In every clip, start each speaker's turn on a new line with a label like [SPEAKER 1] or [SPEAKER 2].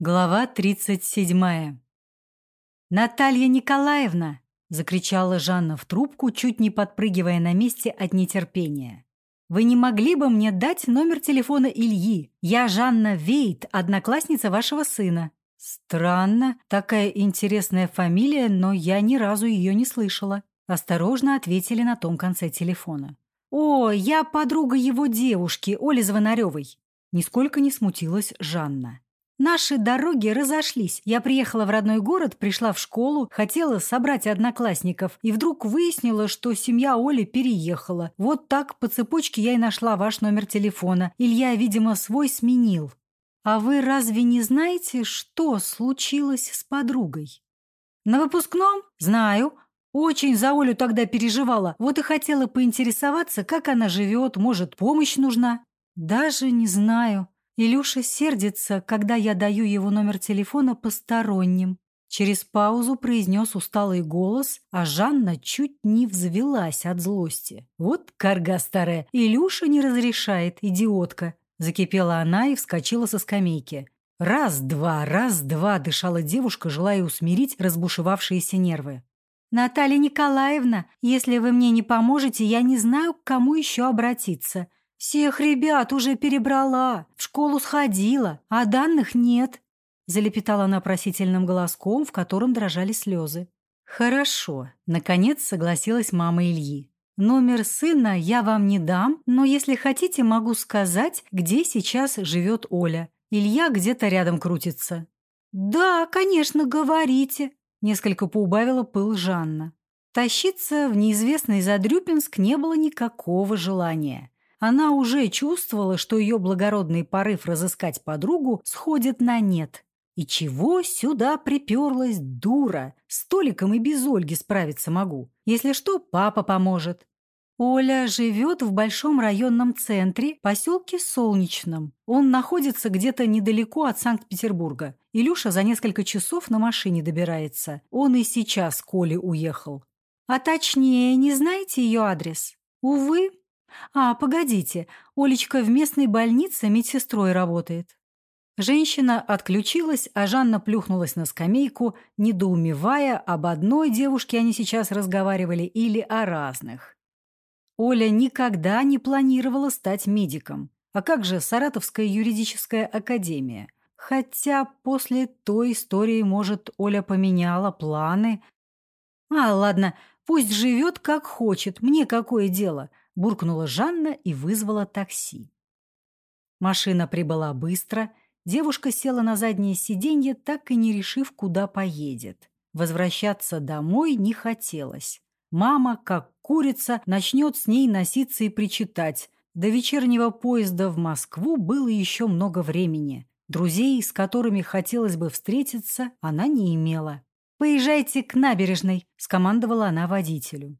[SPEAKER 1] Глава 37. «Наталья Николаевна!» – закричала Жанна в трубку, чуть не подпрыгивая на месте от нетерпения. «Вы не могли бы мне дать номер телефона Ильи? Я Жанна Вейт, одноклассница вашего сына». «Странно, такая интересная фамилия, но я ни разу ее не слышала», – осторожно ответили на том конце телефона. «О, я подруга его девушки, Оли Звонаревой!» Нисколько не смутилась Жанна. Наши дороги разошлись. Я приехала в родной город, пришла в школу, хотела собрать одноклассников, и вдруг выяснила, что семья Оли переехала. Вот так по цепочке я и нашла ваш номер телефона. Илья, видимо, свой сменил. А вы разве не знаете, что случилось с подругой? На выпускном? Знаю. Очень за Олю тогда переживала. Вот и хотела поинтересоваться, как она живет, может, помощь нужна. Даже не знаю. Илюша сердится, когда я даю его номер телефона посторонним. Через паузу произнес усталый голос, а Жанна чуть не взвелась от злости. «Вот карга старая, Илюша не разрешает, идиотка!» Закипела она и вскочила со скамейки. «Раз-два, раз-два!» – дышала девушка, желая усмирить разбушевавшиеся нервы. «Наталья Николаевна, если вы мне не поможете, я не знаю, к кому еще обратиться. «Всех ребят уже перебрала, в школу сходила, а данных нет», залепетала она просительным голоском, в котором дрожали слезы. «Хорошо», — наконец согласилась мама Ильи. «Номер сына я вам не дам, но если хотите, могу сказать, где сейчас живет Оля. Илья где-то рядом крутится». «Да, конечно, говорите», — несколько поубавила пыл Жанна. Тащиться в неизвестный Задрюпинск не было никакого желания. Она уже чувствовала, что ее благородный порыв разыскать подругу сходит на нет. И чего сюда приперлась дура? С Толиком и без Ольги справиться могу. Если что, папа поможет. Оля живет в большом районном центре, поселке Солнечном. Он находится где-то недалеко от Санкт-Петербурга. Илюша за несколько часов на машине добирается. Он и сейчас к Оле уехал. А точнее, не знаете ее адрес? Увы, «А, погодите, Олечка в местной больнице медсестрой работает». Женщина отключилась, а Жанна плюхнулась на скамейку, недоумевая, об одной девушке они сейчас разговаривали или о разных. Оля никогда не планировала стать медиком. А как же Саратовская юридическая академия? Хотя после той истории, может, Оля поменяла планы. А, ладно, пусть живет как хочет, мне какое дело – буркнула Жанна и вызвала такси. Машина прибыла быстро, девушка села на заднее сиденье, так и не решив, куда поедет. Возвращаться домой не хотелось. Мама, как курица, начнет с ней носиться и причитать. До вечернего поезда в Москву было еще много времени. Друзей, с которыми хотелось бы встретиться, она не имела. «Поезжайте к набережной», – скомандовала она водителю.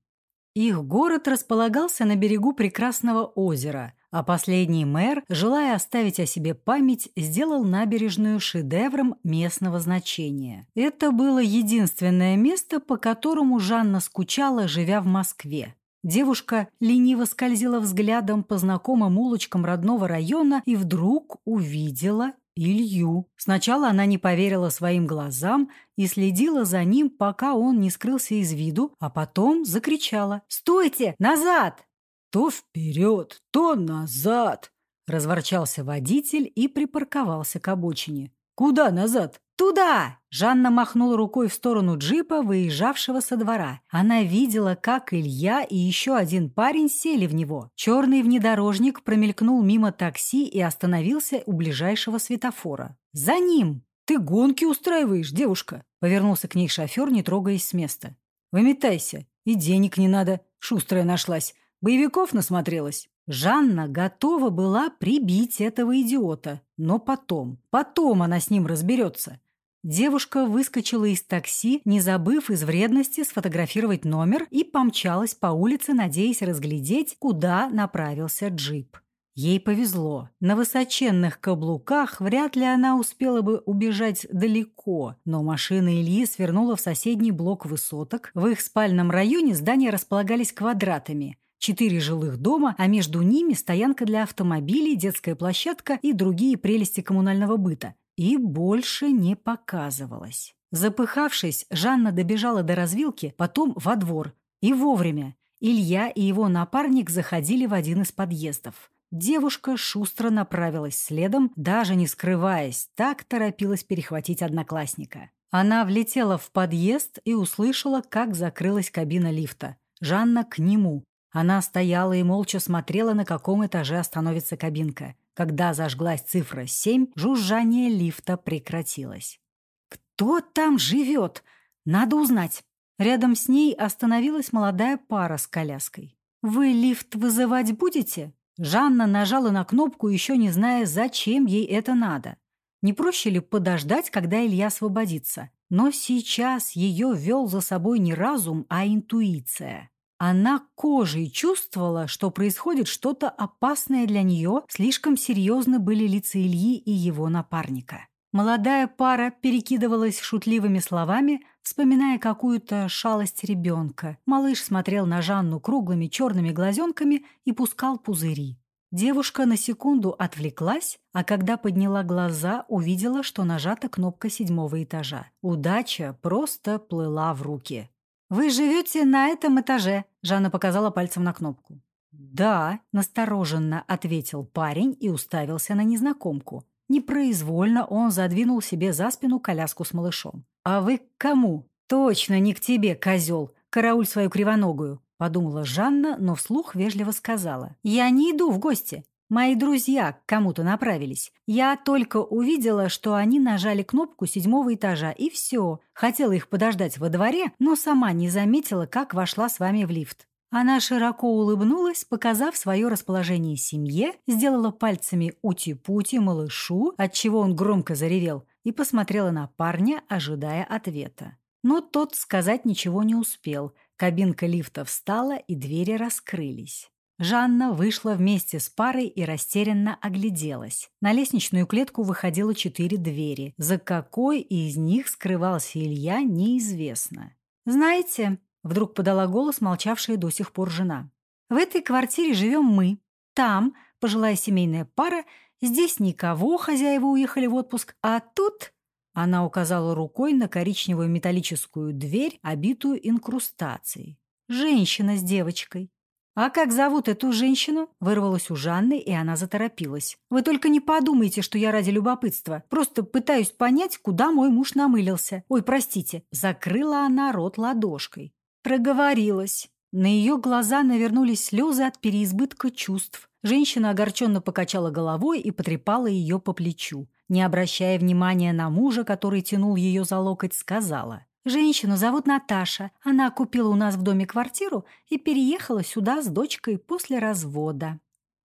[SPEAKER 1] Их город располагался на берегу прекрасного озера, а последний мэр, желая оставить о себе память, сделал набережную шедевром местного значения. Это было единственное место, по которому Жанна скучала, живя в Москве. Девушка лениво скользила взглядом по знакомым улочкам родного района и вдруг увидела Илью. Сначала она не поверила своим глазам и следила за ним, пока он не скрылся из виду, а потом закричала «Стойте! Назад!» «То вперед, то назад!» – разворчался водитель и припарковался к обочине. «Куда назад?» «Туда!» – Жанна махнула рукой в сторону джипа, выезжавшего со двора. Она видела, как Илья и еще один парень сели в него. Черный внедорожник промелькнул мимо такси и остановился у ближайшего светофора. «За ним!» «Ты гонки устраиваешь, девушка!» – повернулся к ней шофер, не трогаясь с места. «Выметайся, и денег не надо, шустрая нашлась. Боевиков насмотрелась». Жанна готова была прибить этого идиота, но потом, потом она с ним разберется. Девушка выскочила из такси, не забыв из вредности сфотографировать номер и помчалась по улице, надеясь разглядеть, куда направился джип. Ей повезло. На высоченных каблуках вряд ли она успела бы убежать далеко, но машина Ильи свернула в соседний блок высоток. В их спальном районе здания располагались квадратами. Четыре жилых дома, а между ними стоянка для автомобилей, детская площадка и другие прелести коммунального быта. И больше не показывалась. Запыхавшись, Жанна добежала до развилки, потом во двор. И вовремя. Илья и его напарник заходили в один из подъездов. Девушка шустро направилась следом, даже не скрываясь, так торопилась перехватить одноклассника. Она влетела в подъезд и услышала, как закрылась кабина лифта. Жанна к нему. Она стояла и молча смотрела, на каком этаже остановится кабинка. Когда зажглась цифра 7, жужжание лифта прекратилось. «Кто там живет? Надо узнать». Рядом с ней остановилась молодая пара с коляской. «Вы лифт вызывать будете?» Жанна нажала на кнопку, еще не зная, зачем ей это надо. Не проще ли подождать, когда Илья освободится? Но сейчас ее вел за собой не разум, а интуиция. Она кожей чувствовала, что происходит что-то опасное для нее, слишком серьезны были лица Ильи и его напарника. Молодая пара перекидывалась шутливыми словами, вспоминая какую-то шалость ребенка. Малыш смотрел на Жанну круглыми черными глазенками и пускал пузыри. Девушка на секунду отвлеклась, а когда подняла глаза, увидела, что нажата кнопка седьмого этажа. Удача просто плыла в руки. «Вы живете на этом этаже», — Жанна показала пальцем на кнопку. «Да», — настороженно ответил парень и уставился на незнакомку. Непроизвольно он задвинул себе за спину коляску с малышом. «А вы к кому?» «Точно не к тебе, козел! Карауль свою кривоногую!» Подумала Жанна, но вслух вежливо сказала. «Я не иду в гости. Мои друзья к кому-то направились. Я только увидела, что они нажали кнопку седьмого этажа, и все. Хотела их подождать во дворе, но сама не заметила, как вошла с вами в лифт. Она широко улыбнулась, показав свое расположение семье, сделала пальцами ути-пути малышу, отчего он громко заревел, и посмотрела на парня, ожидая ответа. Но тот сказать ничего не успел. Кабинка лифта встала, и двери раскрылись. Жанна вышла вместе с парой и растерянно огляделась. На лестничную клетку выходило четыре двери. За какой из них скрывался Илья, неизвестно. «Знаете, Вдруг подала голос молчавшая до сих пор жена. «В этой квартире живем мы. Там пожилая семейная пара. Здесь никого, хозяева уехали в отпуск. А тут...» Она указала рукой на коричневую металлическую дверь, обитую инкрустацией. «Женщина с девочкой. «А как зовут эту женщину?» Вырвалась у Жанны, и она заторопилась. «Вы только не подумайте, что я ради любопытства. Просто пытаюсь понять, куда мой муж намылился. Ой, простите». Закрыла она рот ладошкой. Проговорилась. На ее глаза навернулись слезы от переизбытка чувств. Женщина огорченно покачала головой и потрепала ее по плечу. Не обращая внимания на мужа, который тянул ее за локоть, сказала. «Женщину зовут Наташа. Она купила у нас в доме квартиру и переехала сюда с дочкой после развода».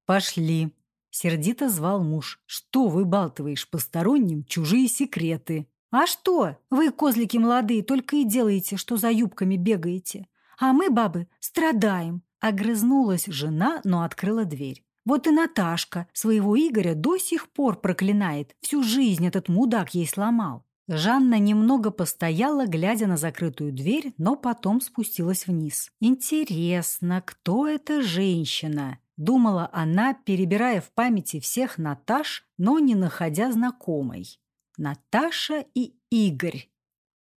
[SPEAKER 1] «Пошли», — сердито звал муж. «Что выбалтываешь посторонним чужие секреты?» «А что? Вы, козлики молодые, только и делаете, что за юбками бегаете. А мы, бабы, страдаем». Огрызнулась жена, но открыла дверь. Вот и Наташка своего Игоря до сих пор проклинает. Всю жизнь этот мудак ей сломал. Жанна немного постояла, глядя на закрытую дверь, но потом спустилась вниз. «Интересно, кто эта женщина?» Думала она, перебирая в памяти всех Наташ, но не находя знакомой. Наташа и Игорь.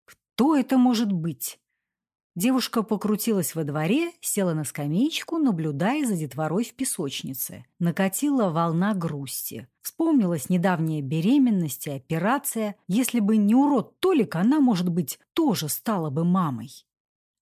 [SPEAKER 1] Кто это может быть? Девушка покрутилась во дворе, села на скамеечку, наблюдая за детворой в песочнице. Накатила волна грусти. Вспомнилась недавняя беременность и операция. Если бы не урод Толик, она, может быть, тоже стала бы мамой.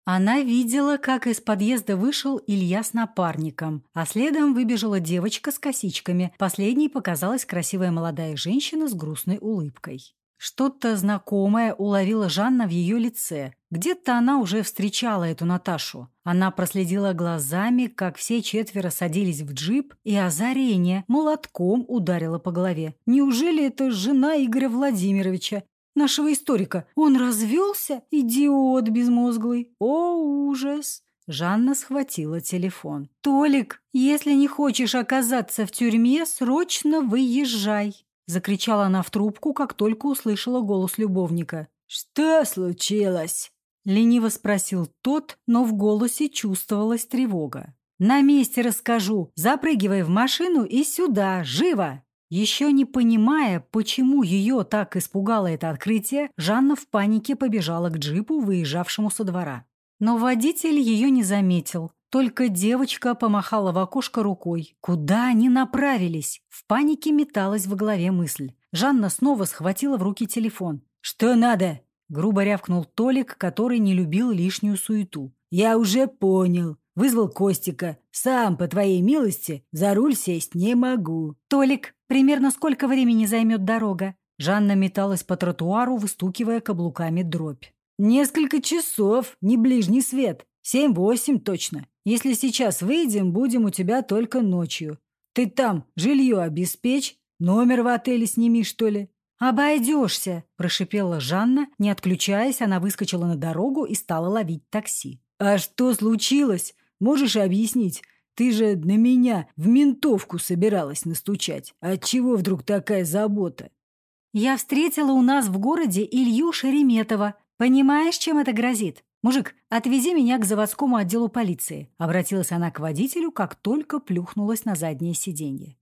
[SPEAKER 1] Она видела, как из подъезда вышел Илья с напарником, а следом выбежала девочка с косичками. Последней показалась красивая молодая женщина с грустной улыбкой. Что-то знакомое уловила Жанна в ее лице. Где-то она уже встречала эту Наташу. Она проследила глазами, как все четверо садились в джип, и озарение молотком ударило по голове. Неужели это жена Игоря Владимировича? нашего историка. Он развелся? Идиот безмозглый. О, ужас!» Жанна схватила телефон. «Толик, если не хочешь оказаться в тюрьме, срочно выезжай!» Закричала она в трубку, как только услышала голос любовника. «Что случилось?» Лениво спросил тот, но в голосе чувствовалась тревога. «На месте расскажу. Запрыгивай в машину и сюда, живо!» Еще не понимая, почему ее так испугало это открытие, Жанна в панике побежала к джипу, выезжавшему со двора. Но водитель ее не заметил. Только девочка помахала в окошко рукой. Куда они направились? В панике металась в голове мысль. Жанна снова схватила в руки телефон. «Что надо?» – грубо рявкнул Толик, который не любил лишнюю суету. «Я уже понял. Вызвал Костика. Сам, по твоей милости, за руль сесть не могу».
[SPEAKER 2] «Толик, примерно сколько времени займет дорога?»
[SPEAKER 1] Жанна металась по тротуару, выстукивая каблуками дробь.
[SPEAKER 3] «Несколько часов, не ближний свет. Семь-восемь точно. Если сейчас выйдем, будем у тебя только ночью. Ты там жилье обеспечь, номер в отеле сними, что ли?»
[SPEAKER 1] «Обойдешься», – прошипела Жанна. Не отключаясь, она выскочила на дорогу и стала ловить такси.
[SPEAKER 3] «А что случилось? Можешь объяснить? Ты же на меня в ментовку собиралась настучать. Отчего вдруг такая забота?»
[SPEAKER 2] «Я встретила у нас в городе Илью Шереметова. Понимаешь, чем это грозит? Мужик, отвези меня к заводскому отделу полиции», — обратилась она к водителю, как только плюхнулась на заднее сиденье.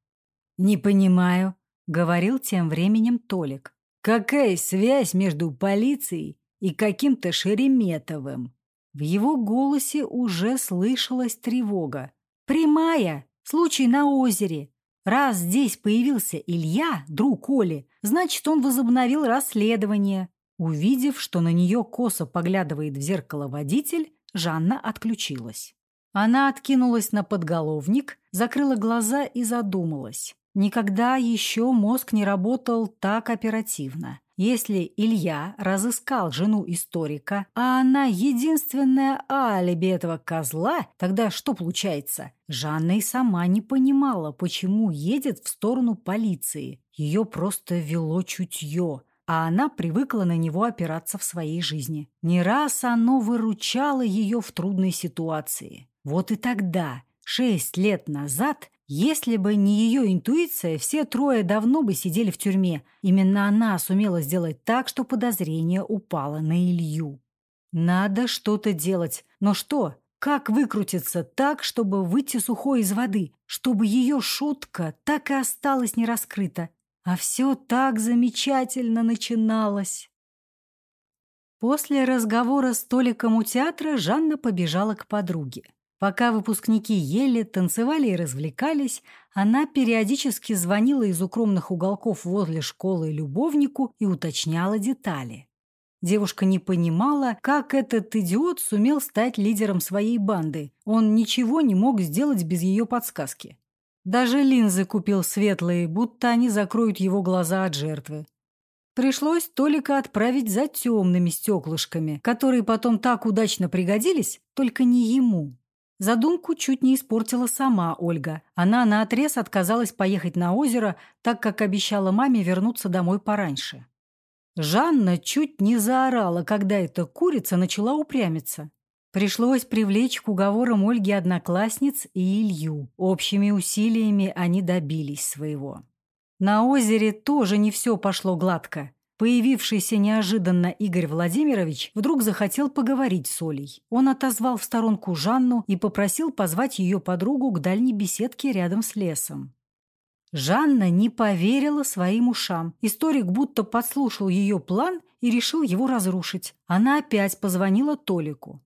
[SPEAKER 1] «Не понимаю», — говорил тем временем Толик.
[SPEAKER 3] «Какая связь между полицией и каким-то Шереметовым?»
[SPEAKER 1] В его голосе уже слышалась тревога. «Прямая! Случай на озере. Раз здесь появился Илья, друг Оли, значит, он возобновил расследование. Увидев, что на нее косо поглядывает в зеркало водитель, Жанна отключилась. Она откинулась на подголовник, закрыла глаза и задумалась. Никогда еще мозг не работал так оперативно. Если Илья разыскал жену историка, а она единственная алиби этого козла, тогда что получается? Жанна и сама не понимала, почему едет в сторону полиции. Ее просто вело чутье а она привыкла на него опираться в своей жизни. Не раз оно выручало ее в трудной ситуации. Вот и тогда, шесть лет назад, если бы не ее интуиция, все трое давно бы сидели в тюрьме. Именно она сумела сделать так, что подозрение упало на Илью. Надо что-то делать. Но что? Как выкрутиться так, чтобы выйти сухой из воды? Чтобы ее шутка так и осталась нераскрыта? А все так замечательно начиналось. После разговора с Толиком у театра Жанна побежала к подруге. Пока выпускники ели, танцевали и развлекались, она периодически звонила из укромных уголков возле школы любовнику и уточняла детали. Девушка не понимала, как этот идиот сумел стать лидером своей банды. Он ничего не мог сделать без ее подсказки. Даже линзы купил светлые, будто они закроют его глаза от жертвы. Пришлось Толика отправить за темными стеклышками, которые потом так удачно пригодились, только не ему. Задумку чуть не испортила сама Ольга. Она наотрез отказалась поехать на озеро, так как обещала маме вернуться домой пораньше. Жанна чуть не заорала, когда эта курица начала упрямиться. Пришлось привлечь к уговорам Ольги одноклассниц и Илью. Общими усилиями они добились своего. На озере тоже не все пошло гладко. Появившийся неожиданно Игорь Владимирович вдруг захотел поговорить с Олей. Он отозвал в сторонку Жанну и попросил позвать ее подругу к дальней беседке рядом с лесом. Жанна не поверила своим ушам. Историк будто подслушал ее план и решил его разрушить. Она опять позвонила Толику.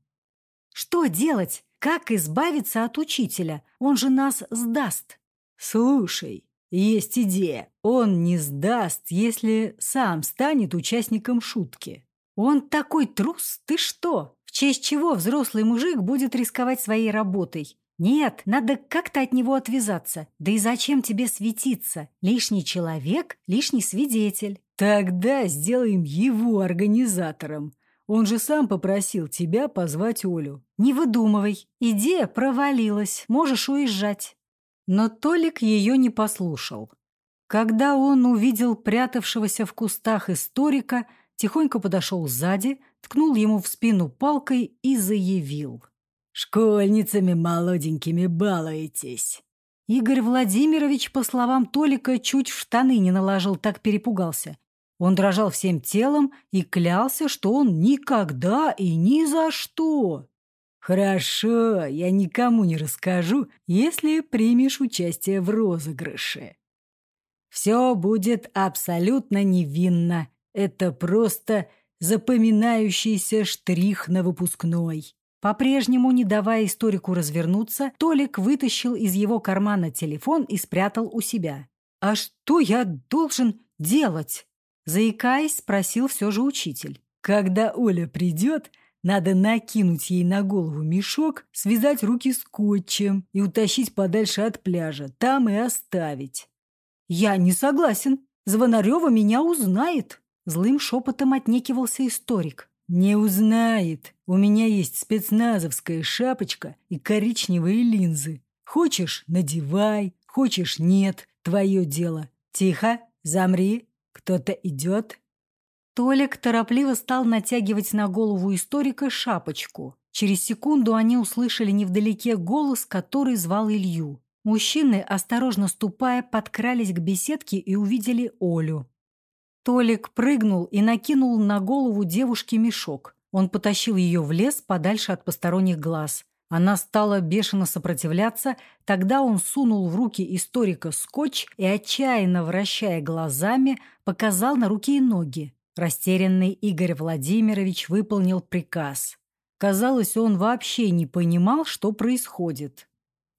[SPEAKER 1] Что делать? Как избавиться от учителя? Он же нас сдаст.
[SPEAKER 3] Слушай, есть идея. Он не сдаст, если сам станет участником шутки.
[SPEAKER 1] Он такой трус, ты что? В честь чего взрослый мужик будет рисковать своей работой? Нет, надо как-то от него отвязаться. Да и зачем тебе светиться? Лишний человек, лишний свидетель.
[SPEAKER 3] Тогда сделаем его организатором. Он же сам попросил тебя позвать Олю.
[SPEAKER 1] Не выдумывай. Идея провалилась. Можешь уезжать. Но Толик ее не послушал. Когда он увидел прятавшегося в кустах историка, тихонько подошел сзади, ткнул ему в спину палкой и заявил.
[SPEAKER 3] «Школьницами молоденькими балуетесь».
[SPEAKER 1] Игорь Владимирович, по словам Толика, чуть в штаны не наложил, так перепугался. Он дрожал всем телом и клялся, что он никогда и ни за что.
[SPEAKER 3] «Хорошо, я никому не расскажу, если примешь участие в розыгрыше». Все будет абсолютно невинно. Это просто запоминающийся штрих на выпускной.
[SPEAKER 1] По-прежнему, не давая историку развернуться, Толик вытащил из его кармана телефон и спрятал у себя. «А что я должен делать?» Заикаясь, спросил все же учитель.
[SPEAKER 3] «Когда Оля придет, надо накинуть ей на голову мешок, связать руки скотчем и утащить подальше от пляжа, там и оставить».
[SPEAKER 1] «Я не согласен. Звонарева меня узнает», — злым шепотом отнекивался историк.
[SPEAKER 3] «Не узнает. У меня есть спецназовская шапочка и коричневые линзы. Хочешь – надевай, хочешь – нет. Твое дело. Тихо, замри. Кто-то идет».
[SPEAKER 1] Толик торопливо стал натягивать на голову историка шапочку. Через секунду они услышали невдалеке голос, который звал Илью. Мужчины, осторожно ступая, подкрались к беседке и увидели Олю. Толик прыгнул и накинул на голову девушки мешок. Он потащил ее в лес подальше от посторонних глаз. Она стала бешено сопротивляться, тогда он сунул в руки историка скотч и, отчаянно вращая глазами, показал на руки и ноги. Растерянный Игорь Владимирович выполнил приказ. Казалось, он вообще не понимал, что происходит.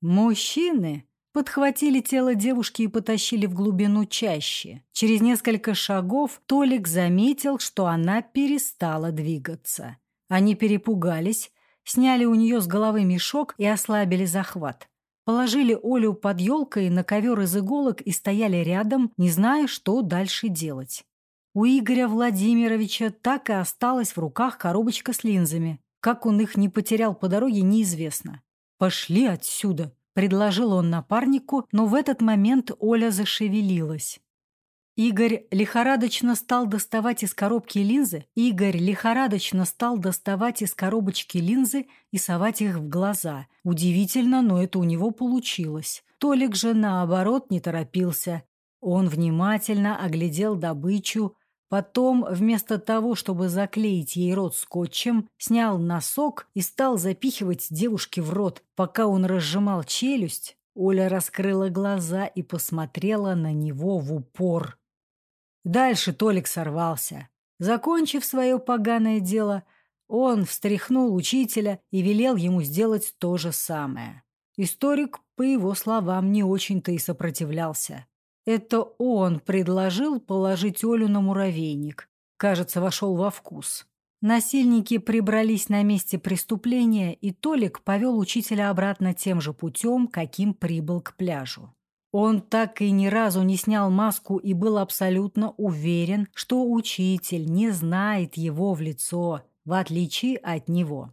[SPEAKER 1] Мужчины подхватили тело девушки и потащили в глубину чаще. Через несколько шагов Толик заметил, что она перестала двигаться. Они перепугались, сняли у нее с головы мешок и ослабили захват. Положили Олю под елкой на ковер из иголок и стояли рядом, не зная, что дальше делать. У Игоря Владимировича так и осталась в руках коробочка с линзами. Как он их не потерял по дороге, неизвестно. «Пошли отсюда!» Предложил он напарнику, но в этот момент Оля зашевелилась. Игорь лихорадочно стал доставать из коробки линзы. Игорь лихорадочно стал доставать из коробочки линзы и совать их в глаза. Удивительно, но это у него получилось. Толик же, наоборот, не торопился. Он внимательно оглядел добычу, Потом, вместо того, чтобы заклеить ей рот скотчем, снял носок и стал запихивать девушке в рот. Пока он разжимал челюсть, Оля раскрыла глаза и посмотрела на него в упор. Дальше Толик сорвался. Закончив свое поганое дело, он встряхнул учителя и велел ему сделать то же самое. Историк, по его словам, не очень-то и сопротивлялся. Это он предложил положить Олю на муравейник. Кажется, вошел во вкус. Насильники прибрались на месте преступления, и Толик повел учителя обратно тем же путем, каким прибыл к пляжу. Он так и ни разу не снял маску и был абсолютно уверен, что учитель не знает его в лицо, в отличие от него.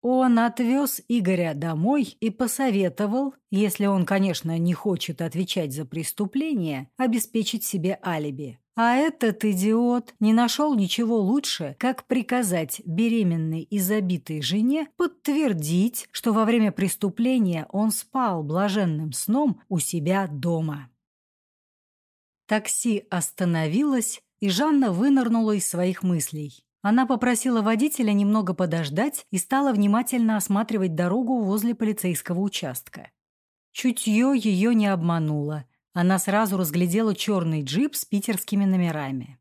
[SPEAKER 1] Он отвез Игоря домой и посоветовал, если он, конечно, не хочет отвечать за преступление, обеспечить себе алиби. А этот идиот не нашел ничего лучше, как приказать беременной и забитой жене подтвердить, что во время преступления он спал блаженным сном у себя дома. Такси остановилось, и Жанна вынырнула из своих мыслей. Она попросила водителя немного подождать и стала внимательно осматривать дорогу возле полицейского участка. Чутье ее не обмануло. Она сразу разглядела черный джип с питерскими номерами.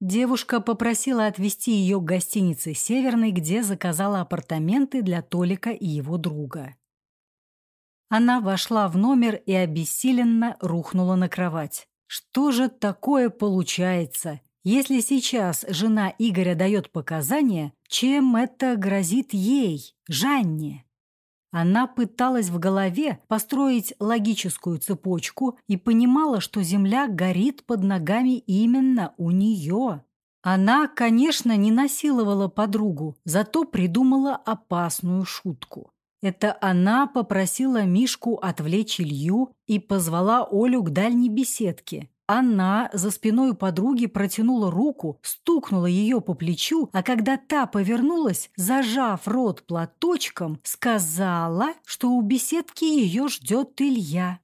[SPEAKER 1] Девушка попросила отвезти ее к гостинице «Северной», где заказала апартаменты для Толика и его друга. Она вошла в номер и обессиленно рухнула на кровать. Что же такое получается? Если сейчас жена Игоря дает показания, чем это грозит ей, Жанне? Она пыталась в голове построить логическую цепочку и понимала, что земля горит под ногами именно у нее. Она, конечно, не насиловала подругу, зато придумала опасную шутку. Это она попросила Мишку отвлечь Илью и позвала Олю к дальней беседке. Она за спиной подруги протянула руку, стукнула ее по плечу, а когда та повернулась, зажав рот платочком, сказала, что у беседки ее ждет Илья.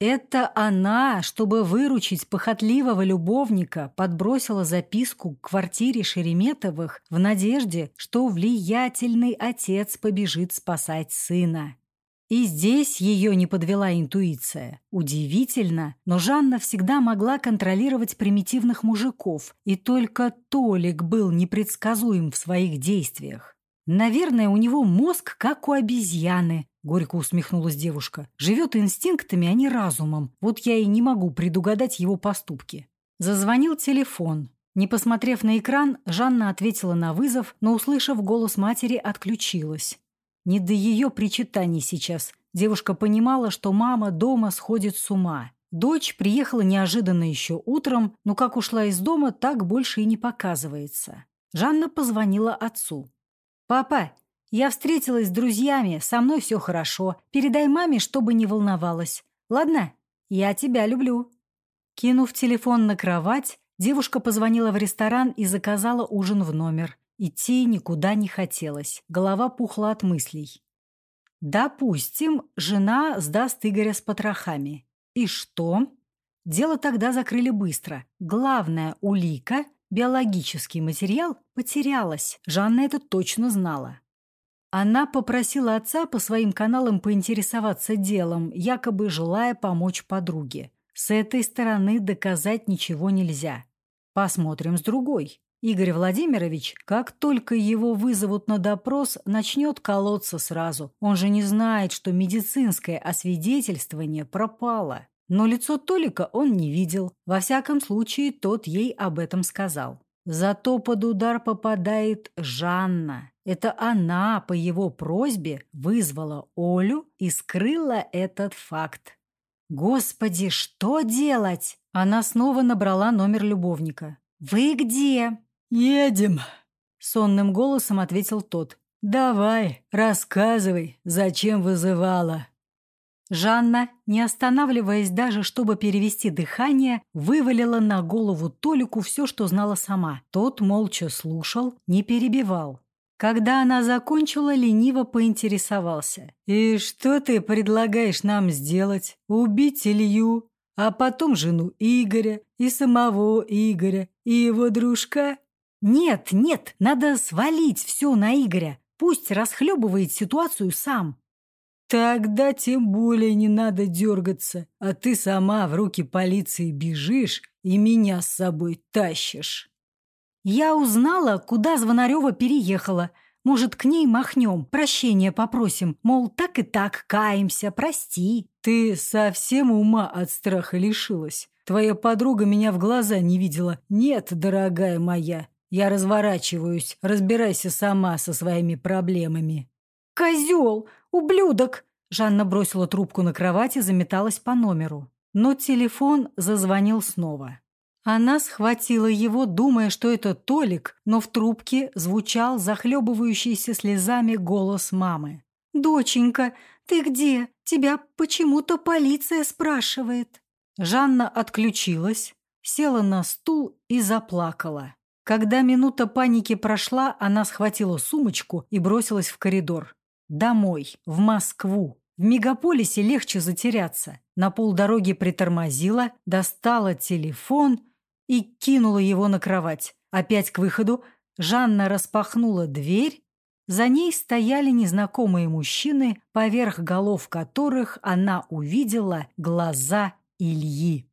[SPEAKER 1] Это она, чтобы выручить похотливого любовника, подбросила записку к квартире Шереметовых в надежде, что влиятельный отец побежит спасать сына. И здесь ее не подвела интуиция. Удивительно, но Жанна всегда могла контролировать примитивных мужиков, и только Толик был непредсказуем в своих действиях. «Наверное, у него мозг, как у обезьяны», — горько усмехнулась девушка. «Живет инстинктами, а не разумом. Вот я и не могу предугадать его поступки». Зазвонил телефон. Не посмотрев на экран, Жанна ответила на вызов, но, услышав голос матери, отключилась. Не до ее причитаний сейчас. Девушка понимала, что мама дома сходит с ума. Дочь приехала неожиданно еще утром, но как ушла из дома, так больше и не показывается. Жанна позвонила отцу. «Папа, я встретилась с друзьями, со мной все хорошо. Передай маме, чтобы не волновалась. Ладно? Я тебя люблю». Кинув телефон на кровать, девушка позвонила в ресторан и заказала ужин в номер. Идти никуда не хотелось, голова пухла от мыслей. Допустим, жена сдаст Игоря с потрохами. И что? Дело тогда закрыли быстро. Главная улика, биологический материал, потерялась. Жанна это точно знала. Она попросила отца по своим каналам поинтересоваться делом, якобы желая помочь подруге. С этой стороны доказать ничего нельзя. Посмотрим с другой. Игорь Владимирович, как только его вызовут на допрос, начнет колоться сразу. Он же не знает, что медицинское освидетельствование пропало. Но лицо Толика он не видел. Во всяком случае, тот ей об этом сказал. Зато под удар попадает Жанна. Это она по его просьбе вызвала Олю и скрыла этот факт. Господи, что делать? Она снова набрала номер любовника. «Вы где?»
[SPEAKER 3] «Едем», —
[SPEAKER 1] сонным голосом ответил тот.
[SPEAKER 3] «Давай, рассказывай, зачем вызывала».
[SPEAKER 1] Жанна, не останавливаясь даже, чтобы перевести дыхание, вывалила на голову Толику все, что знала сама. Тот молча слушал, не перебивал. Когда она закончила, лениво поинтересовался.
[SPEAKER 3] «И что ты предлагаешь нам сделать? Убить Илью, а потом жену Игоря и самого Игоря и его дружка?»
[SPEAKER 1] «Нет, нет, надо свалить все на Игоря. Пусть расхлебывает ситуацию сам».
[SPEAKER 3] «Тогда тем более не надо дергаться, а ты сама в руки полиции бежишь и меня с собой тащишь».
[SPEAKER 1] «Я узнала, куда Звонарева переехала. Может, к ней махнем, прощения попросим, мол, так и так, каемся, прости».
[SPEAKER 3] «Ты совсем ума от страха лишилась. Твоя подруга меня в глаза не видела. Нет, дорогая моя, я разворачиваюсь. Разбирайся сама со своими проблемами.
[SPEAKER 1] «Козел! Ублюдок!» Жанна бросила трубку на кровать и заметалась по номеру. Но телефон зазвонил снова. Она схватила его, думая, что это Толик, но в трубке звучал захлебывающийся слезами голос мамы. «Доченька, ты где? Тебя почему-то полиция спрашивает». Жанна отключилась, села на стул и заплакала. Когда минута паники прошла, она схватила сумочку и бросилась в коридор. Домой, в Москву. В мегаполисе легче затеряться. На полдороги притормозила, достала телефон и кинула его на кровать. Опять к выходу. Жанна распахнула дверь. За ней стояли незнакомые мужчины, поверх голов которых она увидела глаза Ильи.